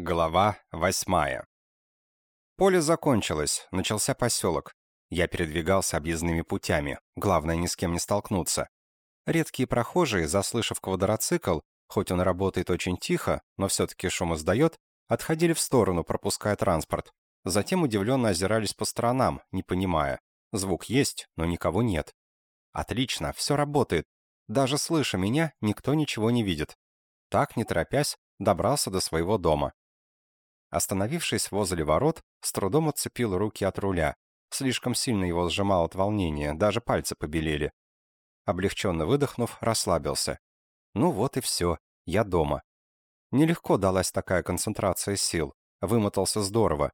Глава восьмая. Поле закончилось, начался поселок. Я передвигался объездными путями, главное ни с кем не столкнуться. Редкие прохожие, заслышав квадроцикл, хоть он работает очень тихо, но все-таки шум издает, отходили в сторону, пропуская транспорт. Затем удивленно озирались по сторонам, не понимая. Звук есть, но никого нет. Отлично, все работает. Даже слыша меня, никто ничего не видит. Так, не торопясь, добрался до своего дома. Остановившись возле ворот, с трудом отцепил руки от руля. Слишком сильно его сжимал от волнения, даже пальцы побелели. Облегченно выдохнув, расслабился. Ну вот и все, я дома. Нелегко далась такая концентрация сил, вымотался здорово.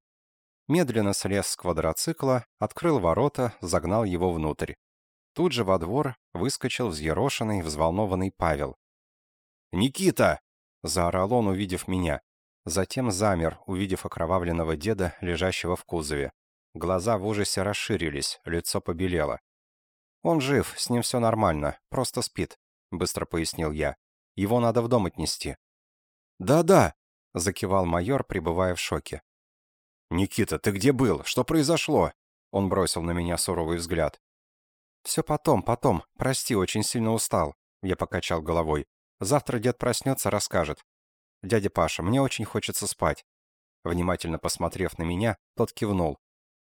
Медленно слез с квадроцикла, открыл ворота, загнал его внутрь. Тут же во двор выскочил взъерошенный, взволнованный Павел. «Никита!» — заорал он, увидев меня. Затем замер, увидев окровавленного деда, лежащего в кузове. Глаза в ужасе расширились, лицо побелело. «Он жив, с ним все нормально, просто спит», — быстро пояснил я. «Его надо в дом отнести». «Да-да», — закивал майор, пребывая в шоке. «Никита, ты где был? Что произошло?» Он бросил на меня суровый взгляд. «Все потом, потом. Прости, очень сильно устал», — я покачал головой. «Завтра дед проснется, расскажет. «Дядя Паша, мне очень хочется спать». Внимательно посмотрев на меня, тот кивнул.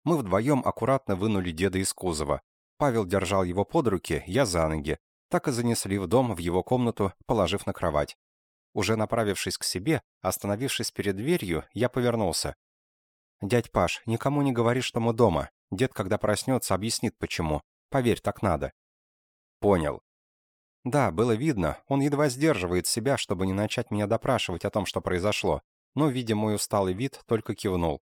Мы вдвоем аккуратно вынули деда из кузова. Павел держал его под руки, я за ноги. Так и занесли в дом, в его комнату, положив на кровать. Уже направившись к себе, остановившись перед дверью, я повернулся. «Дядь Паш, никому не говори, что мы дома. Дед, когда проснется, объяснит, почему. Поверь, так надо». «Понял», да, было видно, он едва сдерживает себя, чтобы не начать меня допрашивать о том, что произошло, но, видя мой усталый вид, только кивнул.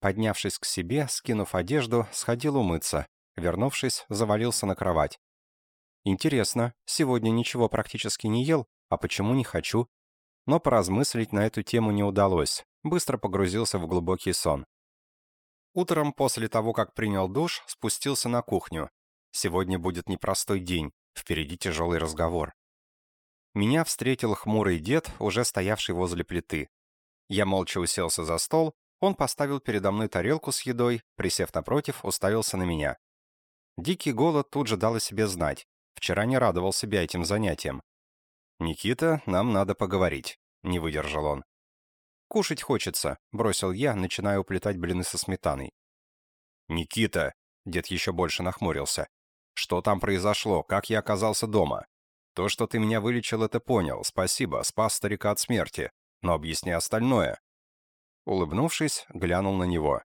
Поднявшись к себе, скинув одежду, сходил умыться. Вернувшись, завалился на кровать. Интересно, сегодня ничего практически не ел, а почему не хочу? Но поразмыслить на эту тему не удалось. Быстро погрузился в глубокий сон. Утром, после того, как принял душ, спустился на кухню. Сегодня будет непростой день. Впереди тяжелый разговор. Меня встретил хмурый дед, уже стоявший возле плиты. Я молча уселся за стол, он поставил передо мной тарелку с едой, присев напротив, уставился на меня. Дикий голод тут же дал о себе знать. Вчера не радовал себя этим занятием. «Никита, нам надо поговорить», — не выдержал он. «Кушать хочется», — бросил я, начиная уплетать блины со сметаной. «Никита!» — дед еще больше нахмурился. Что там произошло? Как я оказался дома? То, что ты меня вылечил, это понял. Спасибо, спас старика от смерти. Но объясни остальное. Улыбнувшись, глянул на него.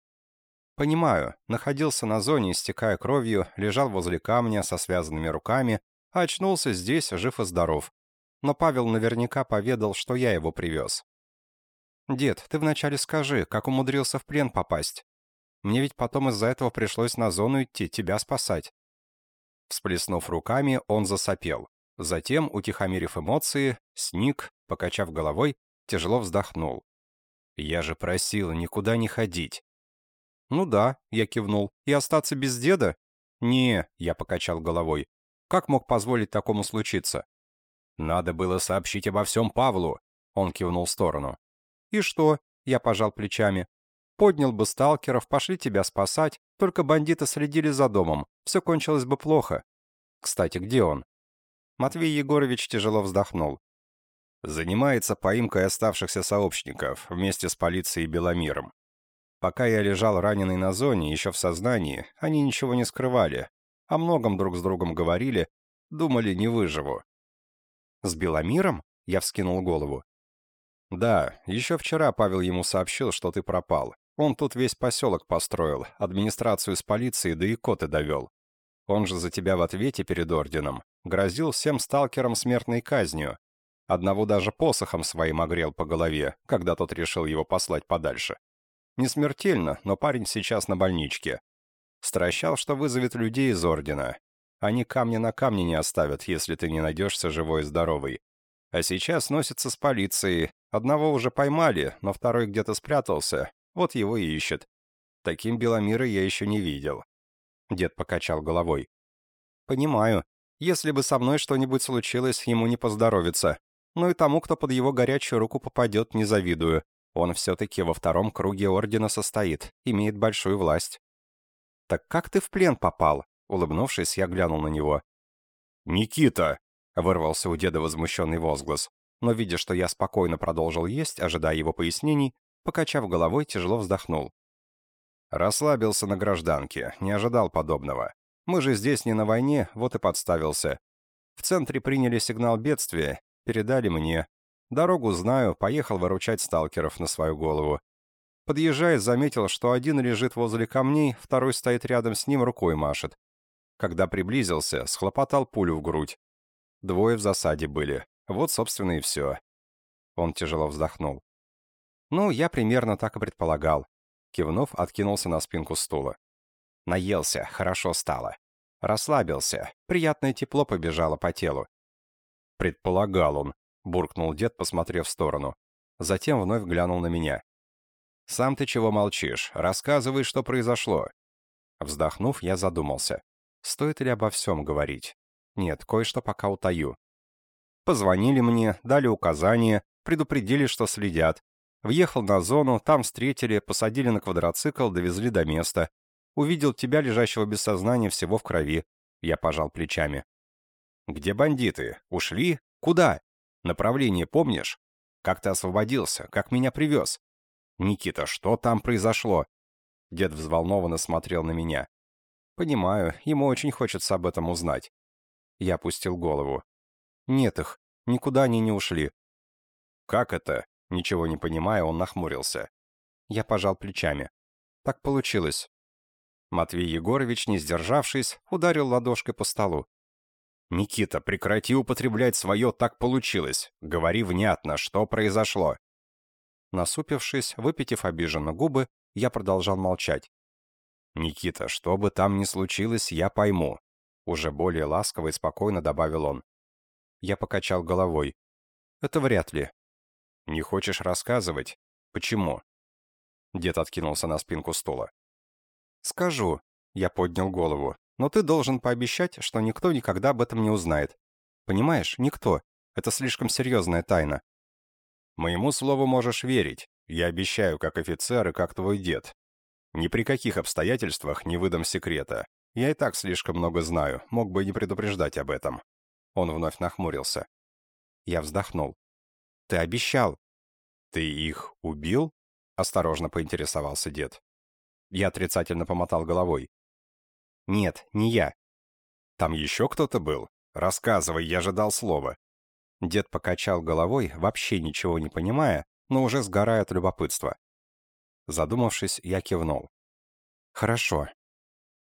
Понимаю, находился на зоне, истекая кровью, лежал возле камня со связанными руками, а очнулся здесь, жив и здоров. Но Павел наверняка поведал, что я его привез. «Дед, ты вначале скажи, как умудрился в плен попасть? Мне ведь потом из-за этого пришлось на зону идти, тебя спасать». Всплеснув руками, он засопел. Затем, утихомирив эмоции, сник, покачав головой, тяжело вздохнул. «Я же просил никуда не ходить». «Ну да», — я кивнул. «И остаться без деда?» «Не», — я покачал головой. «Как мог позволить такому случиться?» «Надо было сообщить обо всем Павлу», — он кивнул в сторону. «И что?» — я пожал плечами. «Поднял бы сталкеров, пошли тебя спасать, только бандиты следили за домом. Все кончилось бы плохо. Кстати, где он? Матвей Егорович тяжело вздохнул. Занимается поимкой оставшихся сообщников вместе с полицией и Беломиром. Пока я лежал раненый на зоне, еще в сознании, они ничего не скрывали. О многом друг с другом говорили, думали, не выживу. «С Беломиром?» — я вскинул голову. «Да, еще вчера Павел ему сообщил, что ты пропал. Он тут весь поселок построил, администрацию с полицией, да и коты довел. Он же за тебя в ответе перед орденом. Грозил всем сталкерам смертной казнью. Одного даже посохом своим огрел по голове, когда тот решил его послать подальше. Не смертельно, но парень сейчас на больничке. Стращал, что вызовет людей из ордена. Они камня на камне не оставят, если ты не найдешься живой и здоровый. А сейчас носится с полицией. Одного уже поймали, но второй где-то спрятался, вот его и ищет. Таким Беломира я еще не видел. Дед покачал головой. Понимаю. Если бы со мной что-нибудь случилось, ему не поздоровится. Но и тому, кто под его горячую руку попадет, не завидую. Он все-таки во втором круге ордена состоит, имеет большую власть. «Так как ты в плен попал?» Улыбнувшись, я глянул на него. «Никита!» — вырвался у деда возмущенный возглас. Но, видя, что я спокойно продолжил есть, ожидая его пояснений, покачав головой, тяжело вздохнул. Расслабился на гражданке, не ожидал подобного. Мы же здесь не на войне, вот и подставился. В центре приняли сигнал бедствия, передали мне. Дорогу знаю, поехал выручать сталкеров на свою голову. Подъезжая, заметил, что один лежит возле камней, второй стоит рядом с ним, рукой машет. Когда приблизился, схлопотал пулю в грудь. Двое в засаде были. Вот, собственно, и все. Он тяжело вздохнул. Ну, я примерно так и предполагал. Кивнув, откинулся на спинку стула. Наелся, хорошо стало. Расслабился, приятное тепло побежало по телу. «Предполагал он», — буркнул дед, посмотрев в сторону. Затем вновь глянул на меня. «Сам ты чего молчишь? Рассказывай, что произошло». Вздохнув, я задумался. Стоит ли обо всем говорить? Нет, кое-что пока утаю. Позвонили мне, дали указания, предупредили, что следят. Въехал на зону, там встретили, посадили на квадроцикл, довезли до места. Увидел тебя, лежащего без сознания, всего в крови. Я пожал плечами. «Где бандиты? Ушли? Куда? Направление помнишь? Как ты освободился? Как меня привез?» «Никита, что там произошло?» Дед взволнованно смотрел на меня. «Понимаю, ему очень хочется об этом узнать». Я опустил голову. «Нет их. Никуда они не ушли». «Как это?» Ничего не понимая, он нахмурился. Я пожал плечами. «Так получилось. Матвей Егорович, не сдержавшись, ударил ладошкой по столу. «Никита, прекрати употреблять свое «так получилось». Говори внятно, что произошло». Насупившись, выпитив обиженно губы, я продолжал молчать. «Никита, что бы там ни случилось, я пойму», — уже более ласково и спокойно добавил он. Я покачал головой. «Это вряд ли». «Не хочешь рассказывать? Почему?» Дед откинулся на спинку стула. «Скажу», — я поднял голову, «но ты должен пообещать, что никто никогда об этом не узнает. Понимаешь, никто. Это слишком серьезная тайна». «Моему слову можешь верить. Я обещаю, как офицер и как твой дед. Ни при каких обстоятельствах не выдам секрета. Я и так слишком много знаю, мог бы и не предупреждать об этом». Он вновь нахмурился. Я вздохнул. «Ты обещал». «Ты их убил?» — осторожно поинтересовался дед. Я отрицательно помотал головой. «Нет, не я». «Там еще кто-то был? Рассказывай, я же дал слово». Дед покачал головой, вообще ничего не понимая, но уже сгорая от любопытства. Задумавшись, я кивнул. «Хорошо.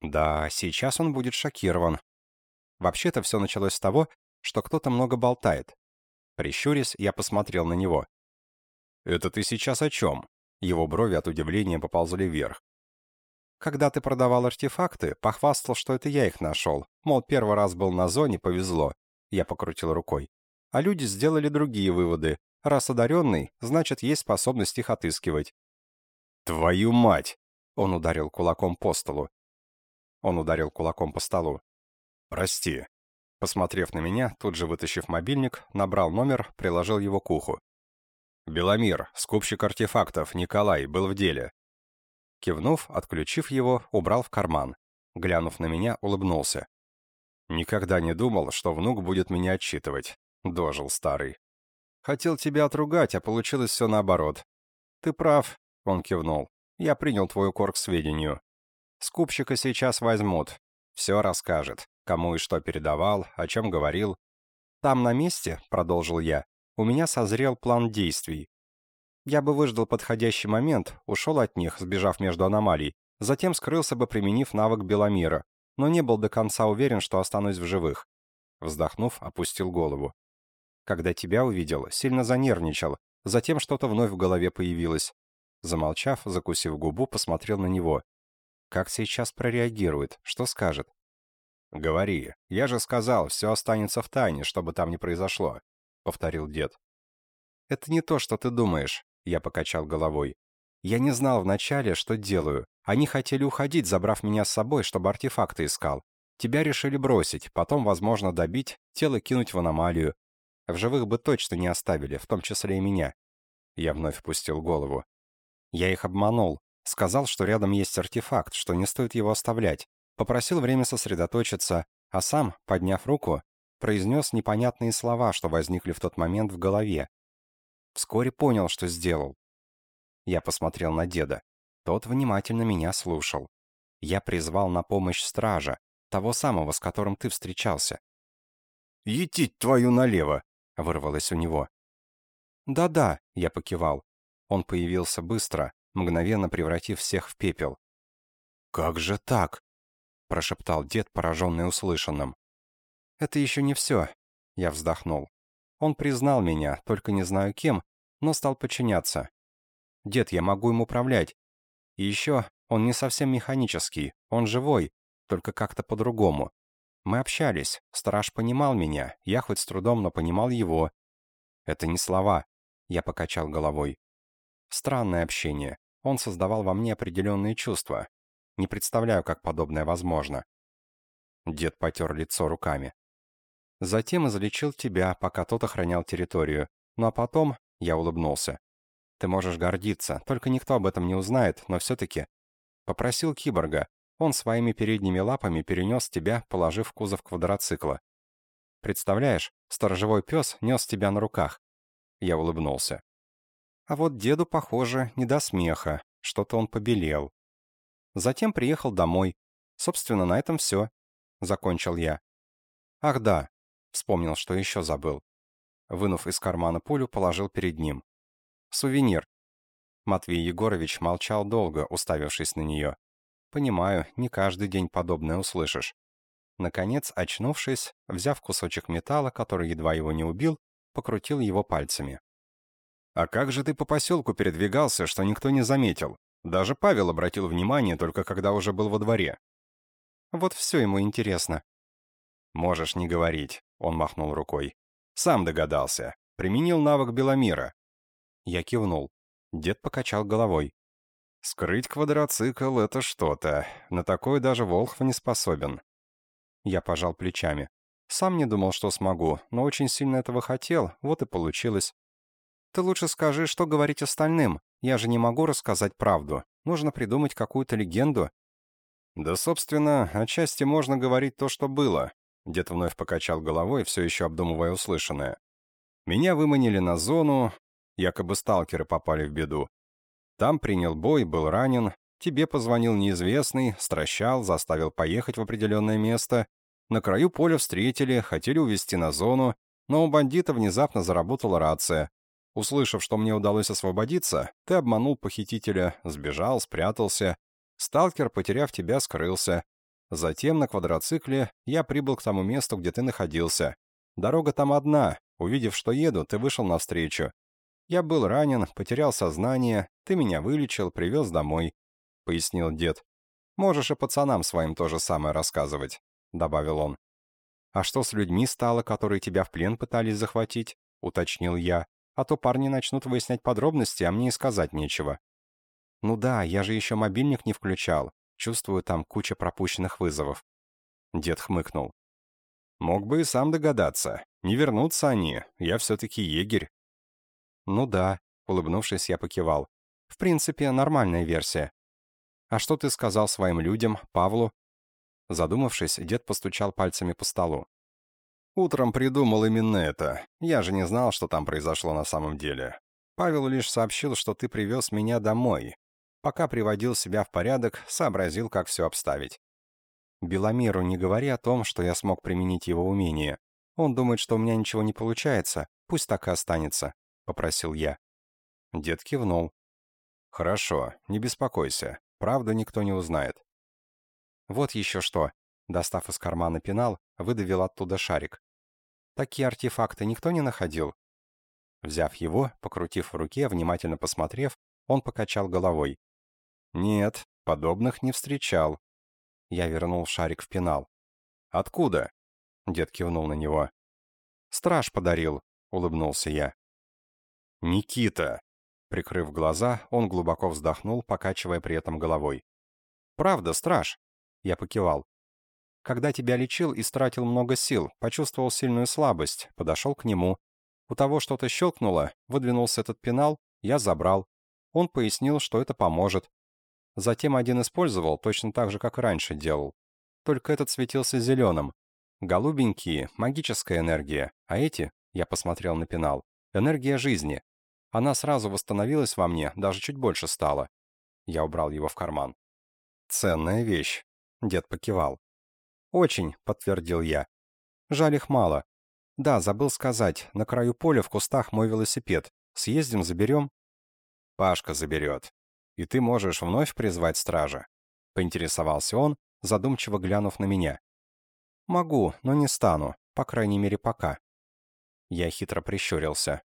Да, сейчас он будет шокирован. Вообще-то все началось с того, что кто-то много болтает. Прищурясь, я посмотрел на него. «Это ты сейчас о чем?» Его брови от удивления поползли вверх. Когда ты продавал артефакты, похвастал, что это я их нашел. Мол, первый раз был на зоне, повезло. Я покрутил рукой. А люди сделали другие выводы. Раз одаренный, значит, есть способность их отыскивать. «Твою мать!» Он ударил кулаком по столу. Он ударил кулаком по столу. «Прости». Посмотрев на меня, тут же вытащив мобильник, набрал номер, приложил его к уху. «Беломир, скупщик артефактов, Николай, был в деле. Кивнув, отключив его, убрал в карман. Глянув на меня, улыбнулся. Никогда не думал, что внук будет меня отчитывать. Дожил старый. Хотел тебя отругать, а получилось все наоборот. Ты прав, он кивнул. Я принял твой укор к сведению. Скупщика сейчас возьмут. Все расскажет. Кому и что передавал, о чем говорил. Там на месте, продолжил я, у меня созрел план действий. Я бы выждал подходящий момент, ушел от них, сбежав между аномалий, затем скрылся бы, применив навык Беломира, но не был до конца уверен, что останусь в живых. Вздохнув, опустил голову. Когда тебя увидел, сильно занервничал, затем что-то вновь в голове появилось. Замолчав, закусив губу, посмотрел на него. Как сейчас прореагирует, что скажет? «Говори. Я же сказал, все останется в тайне, что бы там ни произошло», — повторил дед. «Это не то, что ты думаешь. Я покачал головой. Я не знал вначале, что делаю. Они хотели уходить, забрав меня с собой, чтобы артефакты искал. Тебя решили бросить, потом, возможно, добить, тело кинуть в аномалию. В живых бы точно не оставили, в том числе и меня. Я вновь опустил голову. Я их обманул. Сказал, что рядом есть артефакт, что не стоит его оставлять. Попросил время сосредоточиться, а сам, подняв руку, произнес непонятные слова, что возникли в тот момент в голове. Вскоре понял, что сделал. Я посмотрел на деда. Тот внимательно меня слушал. Я призвал на помощь стража, того самого, с которым ты встречался. «Етить твою налево!» — вырвалось у него. «Да-да», — я покивал. Он появился быстро, мгновенно превратив всех в пепел. «Как же так?» — прошептал дед, пораженный услышанным. «Это еще не все», — я вздохнул. Он признал меня, только не знаю кем, но стал подчиняться. «Дед, я могу им управлять. И еще, он не совсем механический, он живой, только как-то по-другому. Мы общались, страж понимал меня, я хоть с трудом, но понимал его. Это не слова, я покачал головой. Странное общение. Он создавал во мне определенные чувства. Не представляю, как подобное возможно. Дед потер лицо руками. Затем излечил тебя, пока тот охранял территорию. Ну а потом я улыбнулся. Ты можешь гордиться, только никто об этом не узнает, но все-таки. Попросил киборга. Он своими передними лапами перенес тебя, положив в кузов квадроцикла. Представляешь, сторожевой пес нес тебя на руках. Я улыбнулся. А вот деду, похоже, не до смеха. Что-то он побелел. Затем приехал домой. Собственно, на этом все. Закончил я. Ах да, вспомнил, что еще забыл. Вынув из кармана пулю, положил перед ним. Сувенир. Матвей Егорович молчал долго, уставившись на нее. Понимаю, не каждый день подобное услышишь. Наконец, очнувшись, взяв кусочек металла, который едва его не убил, покрутил его пальцами. «А как же ты по поселку передвигался, что никто не заметил? Даже Павел обратил внимание, только когда уже был во дворе». «Вот все ему интересно». «Можешь не говорить», — он махнул рукой. «Сам догадался. Применил навык Беломира». Я кивнул. Дед покачал головой. «Скрыть квадроцикл — это что-то. На такое даже Волхв не способен». Я пожал плечами. Сам не думал, что смогу, но очень сильно этого хотел, вот и получилось. Ты лучше скажи, что говорить остальным. Я же не могу рассказать правду. Нужно придумать какую-то легенду. Да, собственно, отчасти можно говорить то, что было. Дед вновь покачал головой, все еще обдумывая услышанное. Меня выманили на зону, якобы сталкеры попали в беду. Там принял бой, был ранен, тебе позвонил неизвестный, стращал, заставил поехать в определенное место, на краю поля встретили, хотели увезти на зону, но у бандита внезапно заработала рация. Услышав, что мне удалось освободиться, ты обманул похитителя, сбежал, спрятался. Сталкер, потеряв тебя, скрылся. Затем на квадроцикле я прибыл к тому месту, где ты находился. Дорога там одна. Увидев, что еду, ты вышел навстречу. Я был ранен, потерял сознание, ты меня вылечил, привез домой», — пояснил дед. «Можешь и пацанам своим то же самое рассказывать. — добавил он. «А что с людьми стало, которые тебя в плен пытались захватить?» — уточнил я. «А то парни начнут выяснять подробности, а мне и сказать нечего». «Ну да, я же еще мобильник не включал. Чувствую, там куча пропущенных вызовов». Дед хмыкнул. «Мог бы и сам догадаться. Не вернутся они. Я все-таки егерь». «Ну да», — улыбнувшись, я покивал. «В принципе, нормальная версия». «А что ты сказал своим людям, Павлу?» Задумавшись, дед постучал пальцами по столу. «Утром придумал именно это. Я же не знал, что там произошло на самом деле. Павел лишь сообщил, что ты привез меня домой. Пока приводил себя в порядок, сообразил, как все обставить. Беломиру не говори о том, что я смог применить его умение. Он думает, что у меня ничего не получается. Пусть так и останется», — попросил я. Дед кивнул. «Хорошо, не беспокойся. Правду никто не узнает. Вот еще что. Достав из кармана пенал, выдавил оттуда шарик. Такие артефакты никто не находил. Взяв его, покрутив в руке, внимательно посмотрев, он покачал головой. «Нет, подобных не встречал». Я вернул шарик в пенал. «Откуда?» Дед кивнул на него. «Страж подарил», — улыбнулся я. «Никита!» Прикрыв глаза, он глубоко вздохнул, покачивая при этом головой. «Правда, страж. Я покивал. Когда тебя лечил, истратил много сил, почувствовал сильную слабость, подошел к нему. У того что-то щелкнуло, выдвинулся этот пенал, Я забрал. Он пояснил, что это поможет. Затем один использовал, точно так же, как и раньше делал. Только этот светился зеленым. Голубенькие — магическая энергия, а эти, я посмотрел на пенал, энергия жизни. Она сразу восстановилась во мне, даже чуть больше стала. Я убрал его в карман. «Ценная вещь», — дед покивал. «Очень», — подтвердил я. «Жаль их мало. Да, забыл сказать, на краю поля в кустах мой велосипед. Съездим, заберем?» «Пашка заберет. И ты можешь вновь призвать стража?» — поинтересовался он, задумчиво глянув на меня. «Могу, но не стану, по крайней мере, пока». Я хитро прищурился.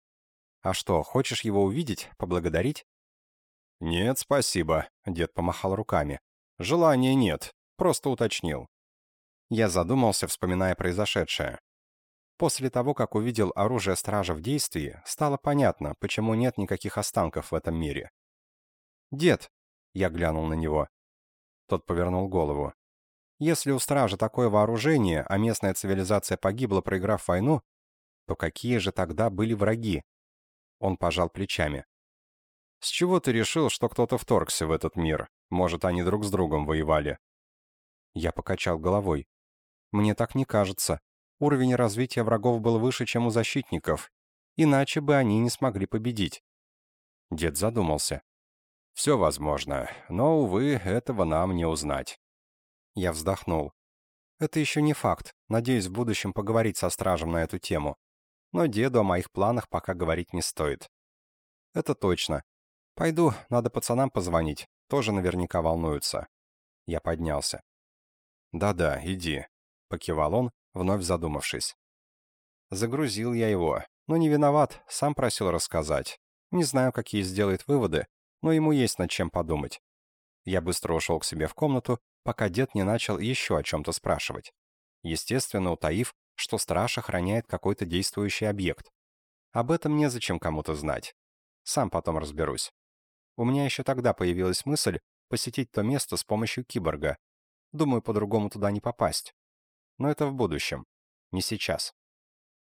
«А что, хочешь его увидеть, поблагодарить?» «Нет, спасибо», — дед помахал руками. «Желания нет, просто уточнил». Я задумался, вспоминая произошедшее. После того, как увидел оружие стража в действии, стало понятно, почему нет никаких останков в этом мире. «Дед!» — я глянул на него. Тот повернул голову. «Если у стража такое вооружение, а местная цивилизация погибла, проиграв войну, то какие же тогда были враги? Он пожал плечами. С чего ты решил, что кто-то вторгся в этот мир? Может, они друг с другом воевали? Я покачал головой. Мне так не кажется. Уровень развития врагов был выше, чем у защитников. Иначе бы они не смогли победить. Дед задумался. Все возможно, но, увы, этого нам не узнать. Я вздохнул. Это еще не факт. Надеюсь в будущем поговорить со стражем на эту тему но деду о моих планах пока говорить не стоит. Это точно. Пойду, надо пацанам позвонить, тоже наверняка волнуются. Я поднялся. «Да-да, иди», — покивал он, вновь задумавшись. Загрузил я его, но не виноват, сам просил рассказать. Не знаю, какие сделает выводы, но ему есть над чем подумать. Я быстро ушел к себе в комнату, пока дед не начал еще о чем-то спрашивать. Естественно, утаив, что страж охраняет какой-то действующий объект. Об этом незачем кому-то знать. Сам потом разберусь. У меня еще тогда появилась мысль посетить то место с помощью киборга. Думаю, по-другому туда не попасть. Но это в будущем. Не сейчас.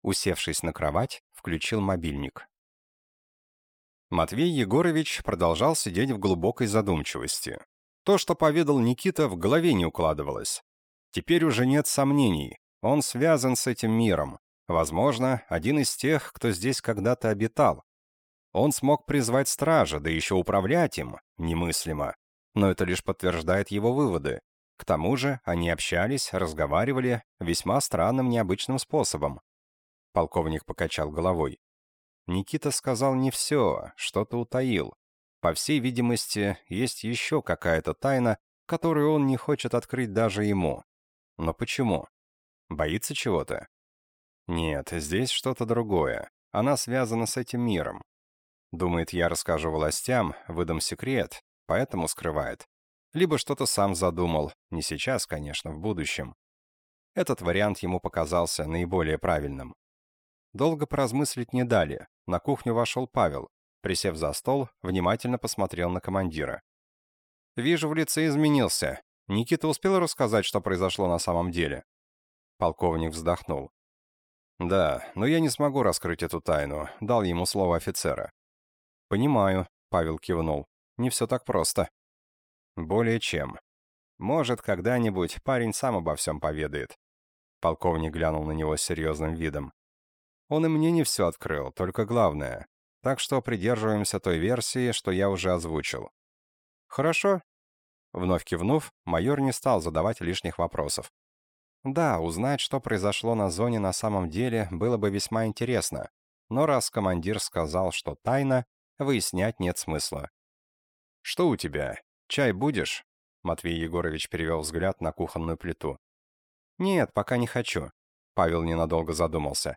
Усевшись на кровать, включил мобильник. Матвей Егорович продолжал сидеть в глубокой задумчивости. То, что поведал Никита, в голове не укладывалось. Теперь уже нет сомнений. Он связан с этим миром. Возможно, один из тех, кто здесь когда-то обитал. Он смог призвать стража, да еще управлять им. Немыслимо. Но это лишь подтверждает его выводы. К тому же они общались, разговаривали весьма странным, необычным способом. Полковник покачал головой. Никита сказал не все, что-то утаил. По всей видимости, есть еще какая-то тайна, которую он не хочет открыть даже ему. Но почему? Боится чего-то? Нет, здесь что-то другое. Она связана с этим миром. Думает, я расскажу властям, выдам секрет, поэтому скрывает. Либо что-то сам задумал, не сейчас, конечно, в будущем. Этот вариант ему показался наиболее правильным. Долго поразмыслить не дали. На кухню вошел Павел. Присев за стол, внимательно посмотрел на командира. «Вижу, в лице изменился. Никита успел рассказать, что произошло на самом деле?» Полковник вздохнул. «Да, но я не смогу раскрыть эту тайну», — дал ему слово офицера. «Понимаю», — Павел кивнул. «Не все так просто». «Более чем. Может, когда-нибудь парень сам обо всем поведает». Полковник глянул на него с серьезным видом. «Он и мне не все открыл, только главное. Так что придерживаемся той версии, что я уже озвучил». «Хорошо». Вновь кивнув, майор не стал задавать лишних вопросов. Да, узнать, что произошло на зоне на самом деле, было бы весьма интересно. Но раз командир сказал, что тайна, выяснять нет смысла. «Что у тебя? Чай будешь?» Матвей Егорович перевел взгляд на кухонную плиту. «Нет, пока не хочу», — Павел ненадолго задумался.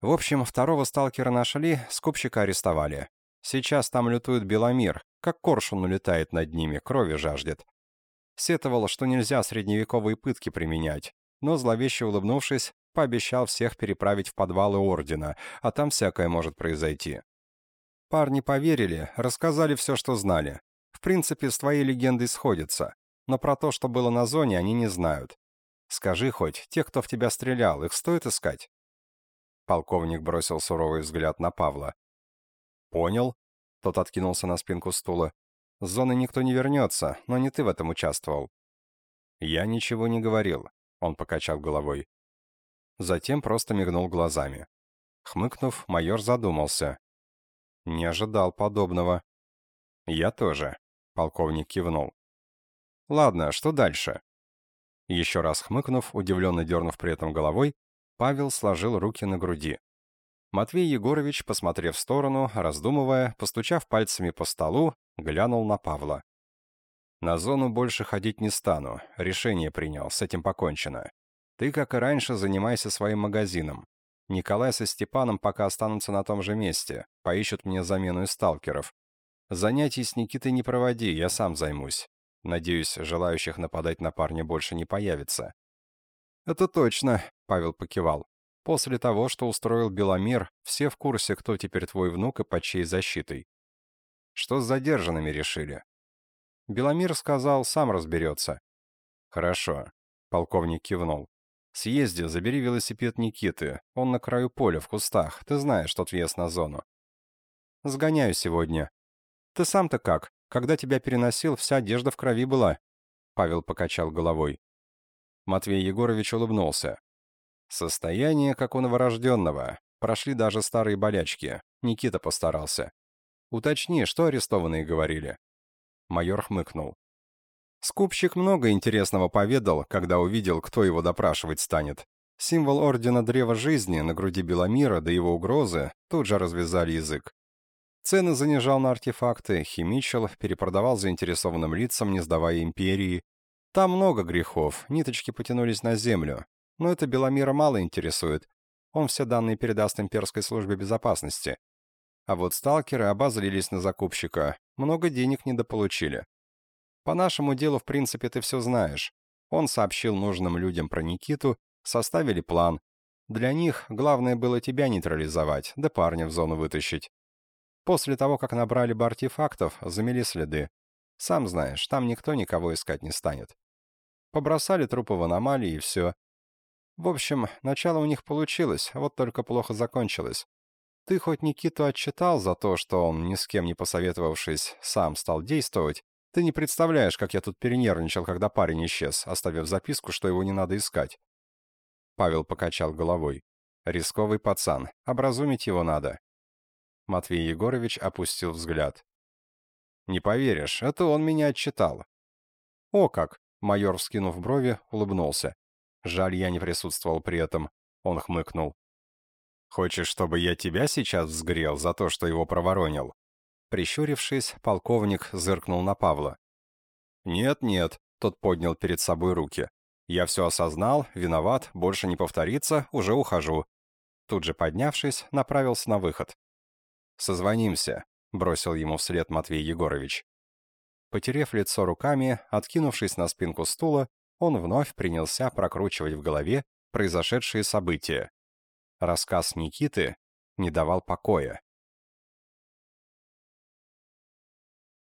«В общем, второго сталкера нашли, скупщика арестовали. Сейчас там лютует Беломир, как коршун улетает над ними, крови жаждет. Сетовал, что нельзя средневековые пытки применять, но, зловеще улыбнувшись, пообещал всех переправить в подвалы Ордена, а там всякое может произойти. Парни поверили, рассказали все, что знали. В принципе, с твоей легендой сходится, но про то, что было на зоне, они не знают. Скажи хоть, те, кто в тебя стрелял, их стоит искать?» Полковник бросил суровый взгляд на Павла. «Понял?» Тот откинулся на спинку стула. «С зоны никто не вернется, но не ты в этом участвовал». «Я ничего не говорил», — он покачал головой. Затем просто мигнул глазами. Хмыкнув, майор задумался. «Не ожидал подобного». «Я тоже», — полковник кивнул. «Ладно, что дальше?» Еще раз хмыкнув, удивленно дернув при этом головой, Павел сложил руки на груди. Матвей Егорович, посмотрев в сторону, раздумывая, постучав пальцами по столу, глянул на Павла. «На зону больше ходить не стану. Решение принял, с этим покончено. Ты, как и раньше, занимайся своим магазином. Николай со Степаном пока останутся на том же месте, поищут мне замену из сталкеров. Занятий с Никитой не проводи, я сам займусь. Надеюсь, желающих нападать на парня больше не появится». «Это точно», — Павел покивал. После того, что устроил Беломир, все в курсе, кто теперь твой внук и под чьей защитой. Что с задержанными решили? Беломир сказал, сам разберется. Хорошо. Полковник кивнул. Съезди, забери велосипед Никиты. Он на краю поля, в кустах. Ты знаешь тот въезд на зону. Сгоняю сегодня. Ты сам-то как? Когда тебя переносил, вся одежда в крови была. Павел покачал головой. Матвей Егорович улыбнулся. Состояние, как у новорожденного. Прошли даже старые болячки. Никита постарался. Уточни, что арестованные говорили. Майор хмыкнул. Скупщик много интересного поведал, когда увидел, кто его допрашивать станет. Символ Ордена Древа Жизни на груди Беломира до его угрозы тут же развязали язык. Цены занижал на артефакты, химичил, перепродавал заинтересованным лицам, не сдавая империи. Там много грехов, ниточки потянулись на землю, но это Беломира мало интересует. Он все данные передаст имперской службе безопасности. А вот сталкеры обозлились на закупщика, много денег недополучили. По нашему делу, в принципе, ты все знаешь. Он сообщил нужным людям про Никиту, составили план. Для них главное было тебя нейтрализовать, да парня в зону вытащить. После того, как набрали бы артефактов, замели следы. Сам знаешь, там никто никого искать не станет. Побросали трупы в аномалии и все. В общем, начало у них получилось, вот только плохо закончилось. Ты хоть Никиту отчитал за то, что он, ни с кем не посоветовавшись, сам стал действовать, ты не представляешь, как я тут перенервничал, когда парень исчез, оставив записку, что его не надо искать. Павел покачал головой. Рисковый пацан, образумить его надо. Матвей Егорович опустил взгляд. «Не поверишь, это он меня отчитал». «О как!» — майор, вскинув брови, улыбнулся. Жаль, я не присутствовал при этом. Он хмыкнул. «Хочешь, чтобы я тебя сейчас взгрел за то, что его проворонил?» Прищурившись, полковник зыркнул на Павла. «Нет-нет», — тот поднял перед собой руки. «Я все осознал, виноват, больше не повторится, уже ухожу». Тут же поднявшись, направился на выход. «Созвонимся», — бросил ему вслед Матвей Егорович. Потерев лицо руками, откинувшись на спинку стула, он вновь принялся прокручивать в голове произошедшие события. Рассказ Никиты не давал покоя.